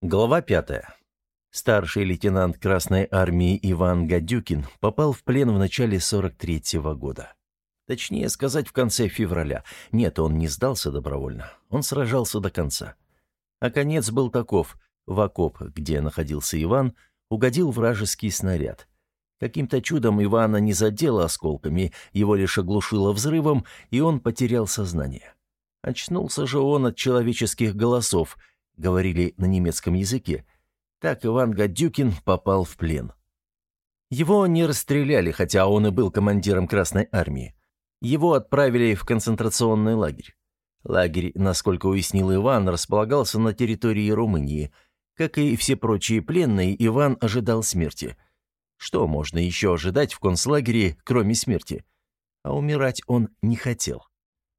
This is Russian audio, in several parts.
Глава 5. Старший лейтенант Красной армии Иван Гадюкин попал в плен в начале 43-го года. Точнее сказать, в конце февраля. Нет, он не сдался добровольно. Он сражался до конца. А конец был таков. В окоп, где находился Иван, угодил вражеский снаряд. Каким-то чудом Ивана не задело осколками, его лишь оглушило взрывом, и он потерял сознание. Очнулся же он от человеческих голосов – говорили на немецком языке. Так Иван Гадюкин попал в плен. Его не расстреляли, хотя он и был командиром Красной армии. Его отправили в концентрационный лагерь. Лагерь, насколько уяснил Иван, располагался на территории Румынии. Как и все прочие пленные, Иван ожидал смерти. Что можно еще ожидать в концлагере, кроме смерти? А умирать он не хотел.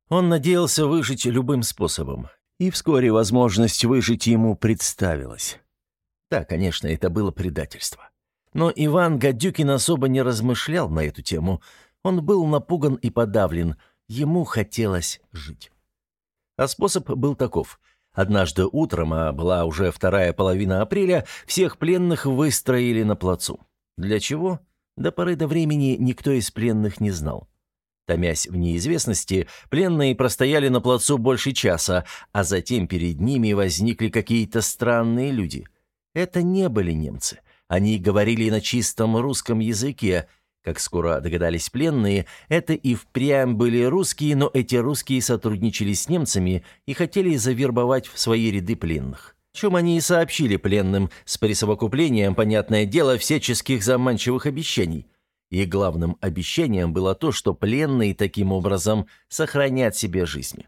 Он надеялся выжить любым способом и вскоре возможность выжить ему представилась. Да, конечно, это было предательство. Но Иван Гадюкин особо не размышлял на эту тему. Он был напуган и подавлен. Ему хотелось жить. А способ был таков. Однажды утром, а была уже вторая половина апреля, всех пленных выстроили на плацу. Для чего? До поры до времени никто из пленных не знал. Томясь в неизвестности, пленные простояли на плацу больше часа, а затем перед ними возникли какие-то странные люди. Это не были немцы. Они говорили на чистом русском языке. Как скоро догадались пленные, это и впрямь были русские, но эти русские сотрудничали с немцами и хотели завербовать в свои ряды пленных. Чем они и сообщили пленным с присовокуплением, понятное дело, всяческих заманчивых обещаний – и главным обещанием было то, что пленные таким образом сохранят себе жизнь.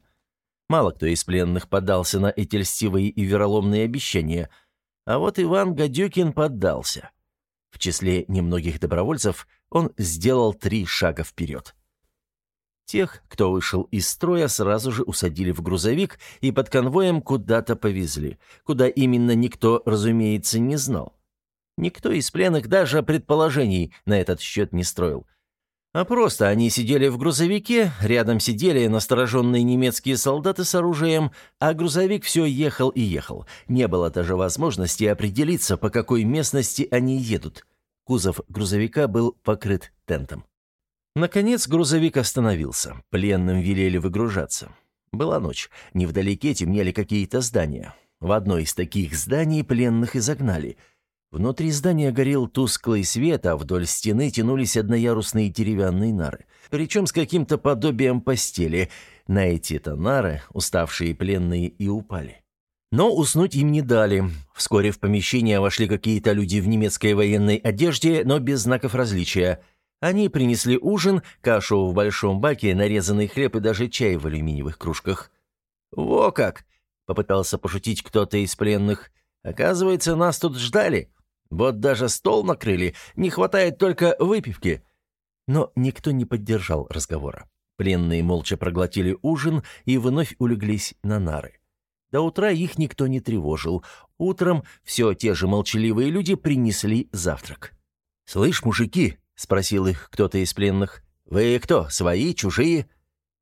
Мало кто из пленных поддался на эти льстивые и вероломные обещания, а вот Иван Гадюкин поддался. В числе немногих добровольцев он сделал три шага вперед. Тех, кто вышел из строя, сразу же усадили в грузовик и под конвоем куда-то повезли. Куда именно никто, разумеется, не знал. Никто из пленных даже предположений на этот счет не строил. А просто они сидели в грузовике, рядом сидели настороженные немецкие солдаты с оружием, а грузовик все ехал и ехал. Не было даже возможности определиться, по какой местности они едут. Кузов грузовика был покрыт тентом. Наконец грузовик остановился. Пленным велели выгружаться. Была ночь. Невдалеке темнели какие-то здания. В одно из таких зданий пленных изогнали – Внутри здания горел тусклый свет, а вдоль стены тянулись одноярусные деревянные нары. Причем с каким-то подобием постели. На эти-то нары уставшие пленные и упали. Но уснуть им не дали. Вскоре в помещение вошли какие-то люди в немецкой военной одежде, но без знаков различия. Они принесли ужин, кашу в большом баке, нарезанный хлеб и даже чай в алюминиевых кружках. «Во как!» — попытался пошутить кто-то из пленных. «Оказывается, нас тут ждали». Вот даже стол накрыли, не хватает только выпивки». Но никто не поддержал разговора. Пленные молча проглотили ужин и вновь улеглись на нары. До утра их никто не тревожил. Утром все те же молчаливые люди принесли завтрак. «Слышь, мужики», — спросил их кто-то из пленных, — «вы кто, свои, чужие?»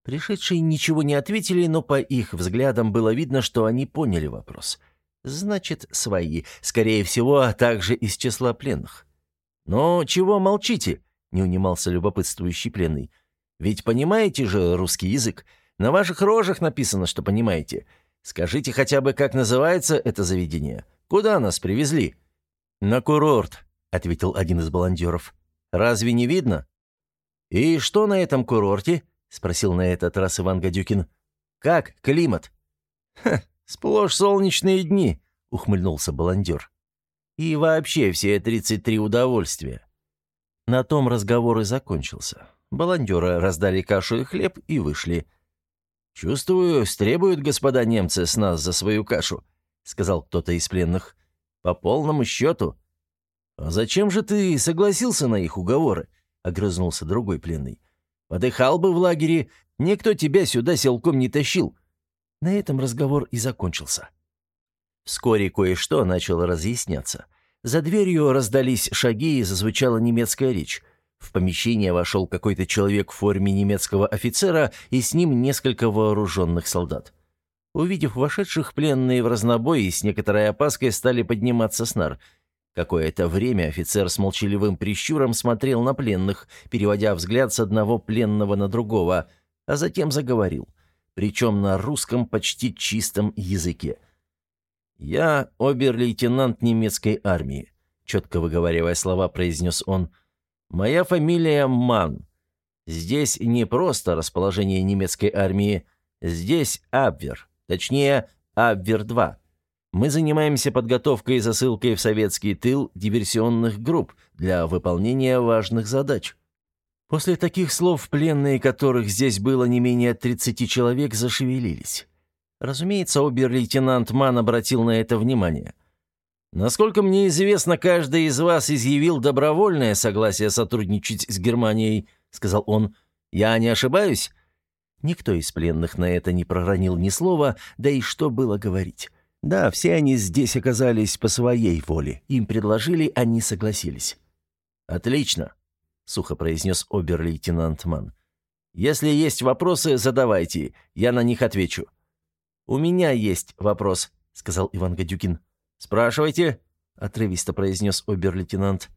Пришедшие ничего не ответили, но по их взглядам было видно, что они поняли вопрос. Значит, свои. Скорее всего, также из числа пленных. «Но чего молчите?» — не унимался любопытствующий пленный. «Ведь понимаете же русский язык? На ваших рожах написано, что понимаете. Скажите хотя бы, как называется это заведение? Куда нас привезли?» «На курорт», — ответил один из баландеров. «Разве не видно?» «И что на этом курорте?» — спросил на этот раз Иван Гадюкин. «Как климат?» «Ха, «Сплошь солнечные дни», — ухмыльнулся баландер. «И вообще все 33 удовольствия». На том разговор и закончился. Баландеры раздали кашу и хлеб и вышли. «Чувствую, стребуют господа немцы с нас за свою кашу», — сказал кто-то из пленных. «По полному счету». «А зачем же ты согласился на их уговоры?» — огрызнулся другой пленный. «Подыхал бы в лагере, никто тебя сюда силком не тащил. На этом разговор и закончился. Вскоре кое-что начало разъясняться. За дверью раздались шаги и зазвучала немецкая речь. В помещение вошел какой-то человек в форме немецкого офицера и с ним несколько вооруженных солдат. Увидев вошедших, пленные в разнобой с некоторой опаской стали подниматься с нар. Какое-то время офицер с молчаливым прищуром смотрел на пленных, переводя взгляд с одного пленного на другого, а затем заговорил, причем на русском почти чистом языке. «Я обер-лейтенант немецкой армии», — четко выговаривая слова, произнес он. «Моя фамилия Ман. Здесь не просто расположение немецкой армии, здесь Абвер. Точнее, Абвер-2. Мы занимаемся подготовкой и засылкой в советский тыл диверсионных групп для выполнения важных задач. После таких слов пленные, которых здесь было не менее 30 человек, зашевелились. Разумеется, обер-лейтенант Ман обратил на это внимание. «Насколько мне известно, каждый из вас изъявил добровольное согласие сотрудничать с Германией», — сказал он. «Я не ошибаюсь?» Никто из пленных на это не проронил ни слова, да и что было говорить. Да, все они здесь оказались по своей воле. Им предложили, они согласились. «Отлично», — сухо произнес обер-лейтенант Ман. «Если есть вопросы, задавайте, я на них отвечу». «У меня есть вопрос», — сказал Иван Гадюкин. «Спрашивайте», — отрывисто произнес обер-лейтенант.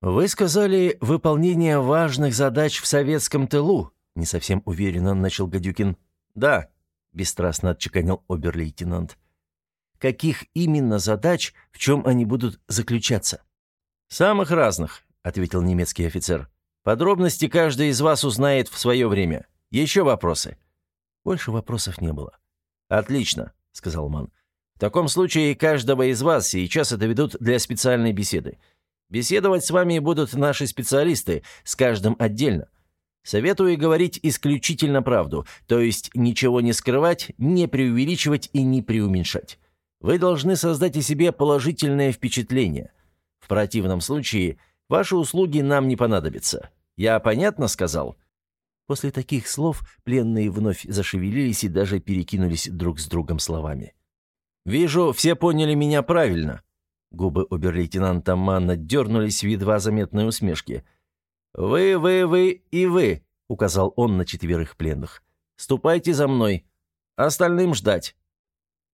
«Вы сказали выполнение важных задач в советском тылу», не совсем уверенно начал Гадюкин. «Да», — бесстрастно отчеканил обер-лейтенант. «Каких именно задач, в чем они будут заключаться?» «Самых разных», — ответил немецкий офицер. «Подробности каждый из вас узнает в свое время. Еще вопросы?» Больше вопросов не было. «Отлично», — сказал Ман. «В таком случае каждого из вас сейчас это ведут для специальной беседы. Беседовать с вами будут наши специалисты, с каждым отдельно. Советую говорить исключительно правду, то есть ничего не скрывать, не преувеличивать и не преуменьшать. Вы должны создать о себе положительное впечатление. В противном случае ваши услуги нам не понадобятся. Я понятно сказал?» После таких слов пленные вновь зашевелились и даже перекинулись друг с другом словами. «Вижу, все поняли меня правильно». Губы обер-лейтенанта Манна дернулись в едва заметной усмешке – «Вы, вы, вы и вы», — указал он на четверых пленных. «Ступайте за мной. Остальным ждать».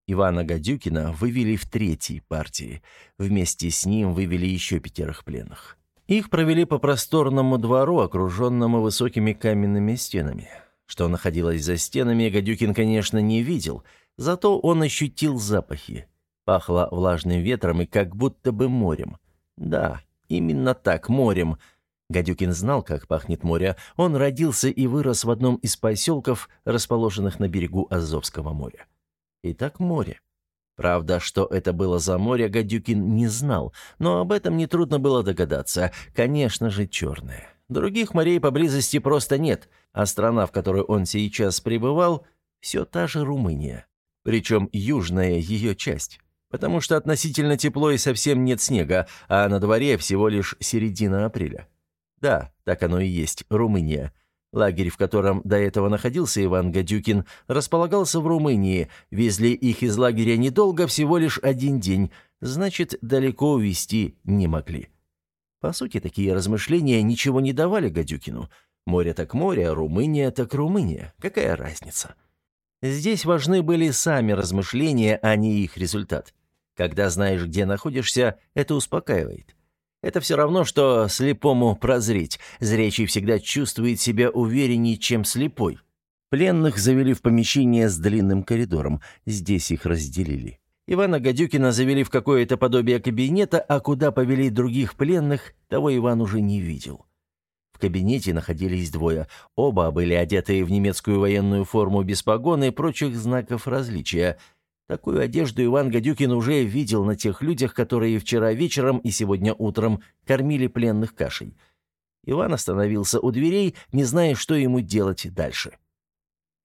Ивана Гадюкина вывели в третьей партии. Вместе с ним вывели еще пятерых пленных. Их провели по просторному двору, окруженному высокими каменными стенами. Что находилось за стенами, Гадюкин, конечно, не видел, зато он ощутил запахи. Пахло влажным ветром и как будто бы морем. Да, именно так, морем — Гадюкин знал, как пахнет море. Он родился и вырос в одном из поселков, расположенных на берегу Азовского моря. Итак, море. Правда, что это было за море, Гадюкин не знал, но об этом нетрудно было догадаться. Конечно же, черное. Других морей поблизости просто нет, а страна, в которой он сейчас пребывал, все та же Румыния. Причем южная ее часть. Потому что относительно тепло и совсем нет снега, а на дворе всего лишь середина апреля. Да, так оно и есть, Румыния. Лагерь, в котором до этого находился Иван Гадюкин, располагался в Румынии. Везли их из лагеря недолго, всего лишь один день. Значит, далеко увезти не могли. По сути, такие размышления ничего не давали Гадюкину. Море так море, а Румыния так Румыния. Какая разница? Здесь важны были сами размышления, а не их результат. Когда знаешь, где находишься, это успокаивает. Это все равно, что слепому прозреть. Зрячий всегда чувствует себя увереннее, чем слепой. Пленных завели в помещение с длинным коридором. Здесь их разделили. Ивана Гадюкина завели в какое-то подобие кабинета, а куда повели других пленных, того Иван уже не видел. В кабинете находились двое. Оба были одеты в немецкую военную форму без погон и прочих знаков различия – Такую одежду Иван Гадюкин уже видел на тех людях, которые вчера вечером и сегодня утром кормили пленных кашей. Иван остановился у дверей, не зная, что ему делать дальше.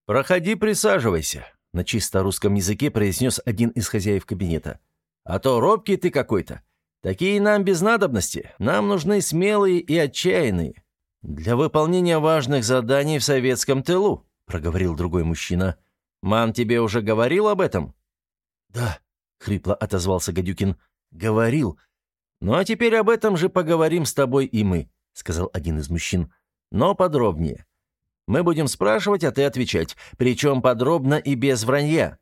«Проходи, присаживайся», — на чисто русском языке произнес один из хозяев кабинета. «А то робкий ты какой-то. Такие нам без надобности. Нам нужны смелые и отчаянные. Для выполнения важных заданий в советском тылу», — проговорил другой мужчина. «Ман тебе уже говорил об этом?» «Да», — хрипло отозвался Гадюкин. «Говорил». «Ну а теперь об этом же поговорим с тобой и мы», — сказал один из мужчин. «Но подробнее. Мы будем спрашивать, а ты отвечать. Причем подробно и без вранья.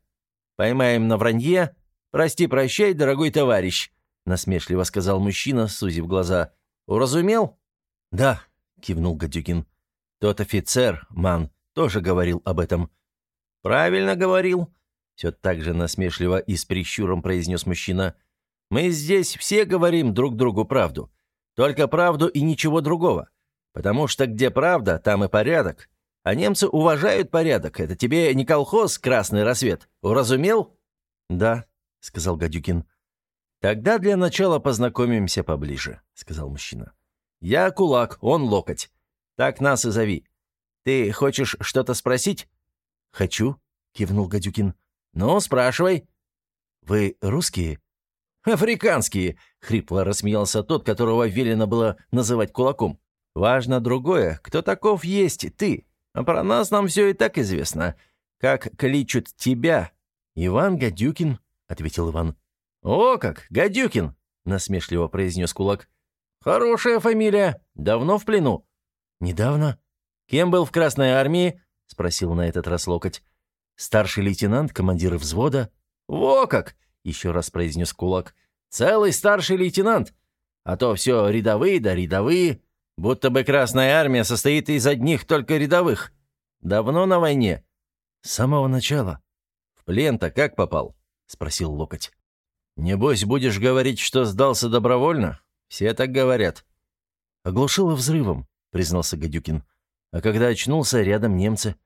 Поймаем на вранье. Прости-прощай, дорогой товарищ», — насмешливо сказал мужчина, сузив глаза. «Уразумел?» «Да», — кивнул Гадюкин. «Тот офицер, ман, тоже говорил об этом». «Правильно говорил», — все так же насмешливо и с прищуром произнес мужчина. «Мы здесь все говорим друг другу правду. Только правду и ничего другого. Потому что где правда, там и порядок. А немцы уважают порядок. Это тебе не колхоз «Красный рассвет». Уразумел?» «Да», — сказал Гадюкин. «Тогда для начала познакомимся поближе», — сказал мужчина. «Я кулак, он локоть. Так нас и зови. Ты хочешь что-то спросить?» «Хочу», — кивнул Гадюкин. «Ну, спрашивай». «Вы русские?» «Африканские», — хрипло рассмеялся тот, которого велено было называть кулаком. «Важно другое. Кто таков есть ты? А про нас нам все и так известно. Как кличут тебя?» «Иван Гадюкин», — ответил Иван. «О как, Гадюкин!» — насмешливо произнес кулак. «Хорошая фамилия. Давно в плену?» «Недавно». «Кем был в Красной армии?» — спросил на этот раз локоть. «Старший лейтенант, командир взвода». «Во как!» — еще раз произнес кулак. «Целый старший лейтенант. А то все рядовые да рядовые. Будто бы Красная армия состоит из одних только рядовых. Давно на войне?» «С самого начала». «В плен-то как попал?» — спросил локоть. «Небось, будешь говорить, что сдался добровольно? Все так говорят». «Оглушило взрывом», — признался Гадюкин. «А когда очнулся, рядом немцы».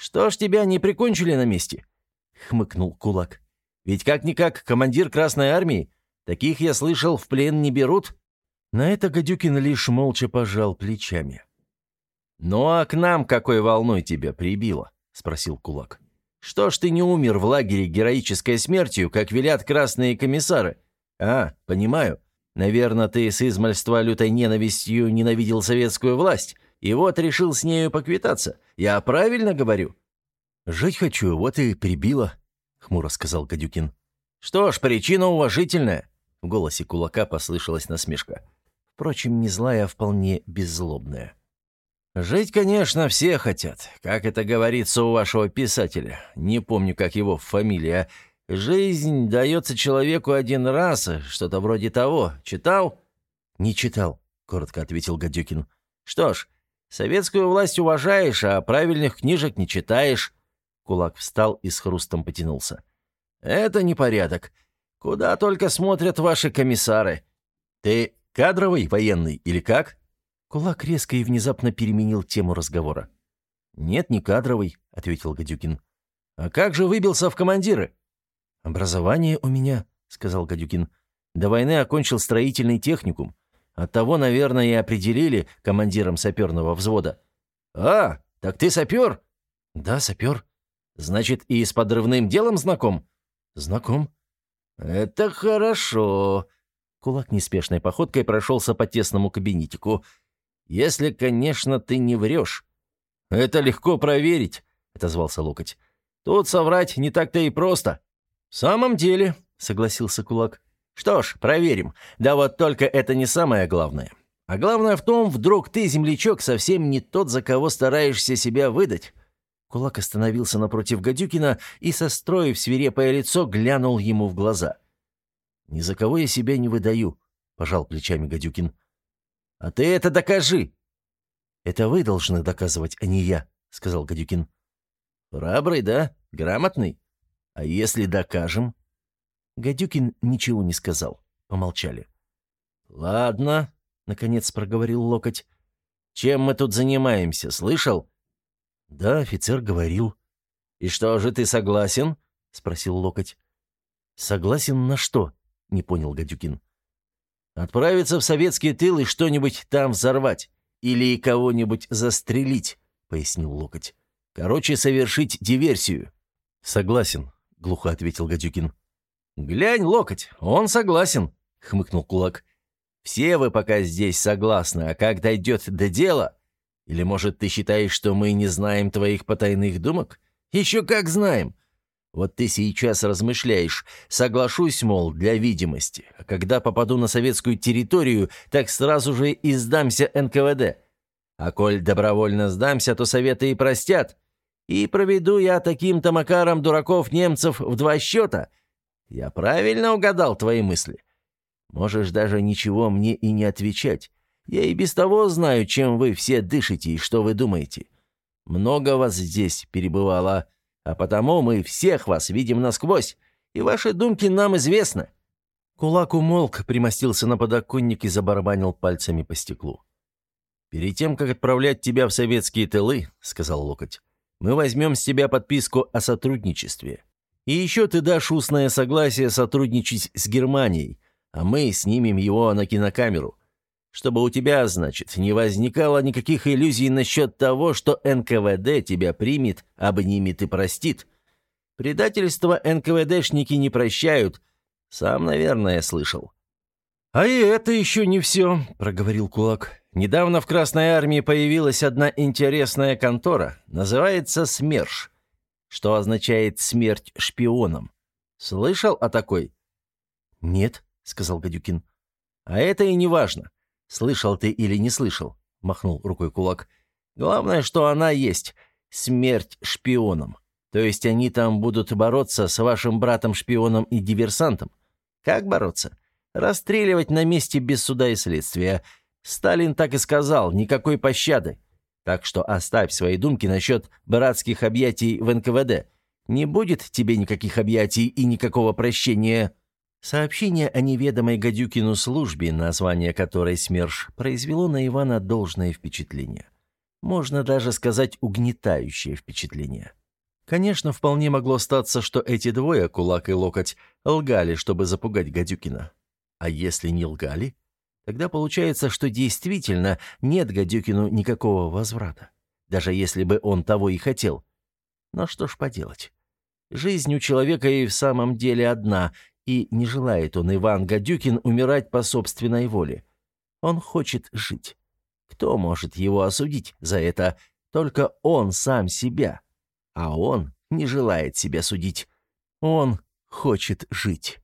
«Что ж тебя не прикончили на месте?» — хмыкнул кулак. «Ведь как-никак командир Красной Армии. Таких, я слышал, в плен не берут». На это Гадюкин лишь молча пожал плечами. «Ну а к нам какой волной тебя прибило?» — спросил кулак. «Что ж ты не умер в лагере героической смертью, как велят красные комиссары? А, понимаю. Наверное, ты с измальства лютой ненавистью ненавидел советскую власть, и вот решил с нею поквитаться. Я правильно говорю?» «Жить хочу, вот и прибило», — хмуро сказал Гадюкин. «Что ж, причина уважительная», — в голосе кулака послышалась насмешка. Впрочем, не злая, а вполне беззлобная. «Жить, конечно, все хотят. Как это говорится у вашего писателя. Не помню, как его фамилия. Жизнь дается человеку один раз, что-то вроде того. Читал?» «Не читал», — коротко ответил Гадюкин. «Что ж, советскую власть уважаешь, а правильных книжек не читаешь». Кулак встал и с хрустом потянулся. «Это непорядок. Куда только смотрят ваши комиссары. Ты кадровый военный или как?» Кулак резко и внезапно переменил тему разговора. «Нет, не кадровый», — ответил Гадюкин. «А как же выбился в командиры?» «Образование у меня», — сказал Гадюкин. «До войны окончил строительный техникум. Оттого, наверное, и определили командиром саперного взвода». «А, так ты сапер?» «Да, сапер». «Значит, и с подрывным делом знаком?» «Знаком». «Это хорошо». Кулак неспешной походкой прошелся по тесному кабинетику. Если, конечно, ты не врешь. Это легко проверить, отозвался локоть. Тут соврать не так-то и просто. В самом деле, согласился кулак. Что ж, проверим. Да вот только это не самое главное. А главное в том, вдруг ты, землячок, совсем не тот, за кого стараешься себя выдать. Кулак остановился напротив Гадюкина и, состроив свирепое лицо, глянул ему в глаза. «Ни за кого я себя не выдаю», — пожал плечами Гадюкин. «А ты это докажи!» «Это вы должны доказывать, а не я», — сказал Гадюкин. «Храбрый, да? Грамотный? А если докажем?» Гадюкин ничего не сказал. Помолчали. «Ладно», — наконец проговорил Локоть. «Чем мы тут занимаемся, слышал?» «Да, офицер говорил». «И что же, ты согласен?» — спросил Локоть. «Согласен на что?» — не понял Гадюкин. Отправиться в советский тыл и что-нибудь там взорвать. Или кого-нибудь застрелить, пояснил Локоть. Короче, совершить диверсию. Согласен, глухо ответил Гадюкин. Глянь, Локоть, он согласен, хмыкнул Кулак. Все вы пока здесь согласны, а как дойдет до дела? Или, может, ты считаешь, что мы не знаем твоих потайных думок? Еще как знаем. Вот ты сейчас размышляешь, соглашусь, мол, для видимости, а когда попаду на советскую территорию, так сразу же и сдамся НКВД. А коль добровольно сдамся, то советы и простят. И проведу я таким-то макаром дураков немцев в два счета. Я правильно угадал твои мысли? Можешь даже ничего мне и не отвечать. Я и без того знаю, чем вы все дышите и что вы думаете. Много вас здесь перебывало, а потому мы всех вас видим насквозь, и ваши думки нам известны». Кулак умолк, примостился на подоконник и забарабанил пальцами по стеклу. «Перед тем, как отправлять тебя в советские тылы, — сказал Локоть, — мы возьмем с тебя подписку о сотрудничестве. И еще ты дашь устное согласие сотрудничать с Германией, а мы снимем его на кинокамеру. Чтобы у тебя, значит, не возникало никаких иллюзий насчет того, что НКВД тебя примет, обнимет и простит. Предательство НКВДшники не прощают. Сам, наверное, слышал». «А и это еще не все», — проговорил Кулак. «Недавно в Красной Армии появилась одна интересная контора. Называется СМЕРШ, что означает «смерть шпионам». Слышал о такой?» «Нет», — сказал Гадюкин. «А это и не важно. Слышал ты или не слышал?» — махнул рукой кулак. «Главное, что она есть. Смерть шпионам. То есть они там будут бороться с вашим братом-шпионом и диверсантом. Как бороться? Расстреливать на месте без суда и следствия. Сталин так и сказал, никакой пощады. Так что оставь свои думки насчет братских объятий в НКВД. Не будет тебе никаких объятий и никакого прощения». Сообщение о неведомой Гадюкину службе, название которой СМЕРШ, произвело на Ивана должное впечатление. Можно даже сказать угнетающее впечатление. Конечно, вполне могло статься, что эти двое, Кулак и Локоть, лгали, чтобы запугать Гадюкина. А если не лгали, тогда получается, что действительно нет Гадюкину никакого возврата, даже если бы он того и хотел. Но что ж поделать. Жизнь у человека и в самом деле одна, и не желает он, Иван Гадюкин, умирать по собственной воле. Он хочет жить. Кто может его осудить за это? Только он сам себя. А он не желает себя судить. Он хочет жить.